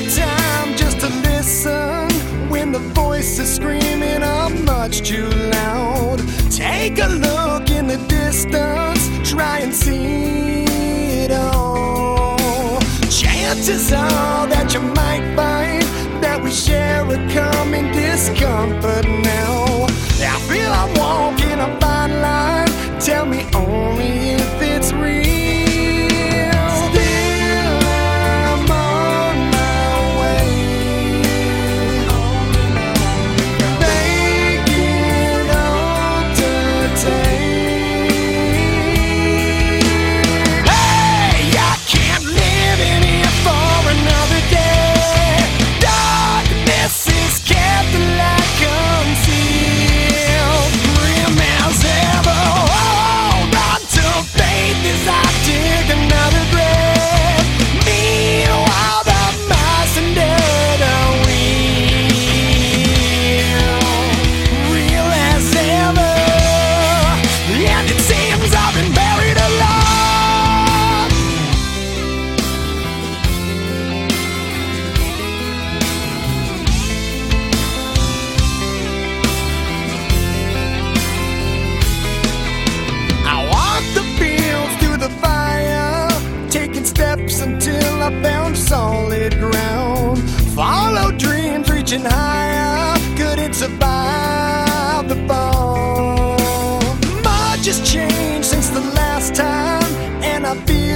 the time just to listen when the voices screaming are much too loud. Take a look in the distance, try and see it all. Chances are. I found solid ground. Followed dreams reaching high, higher, couldn't survive the fall. Much has changed since the last time, and I feel.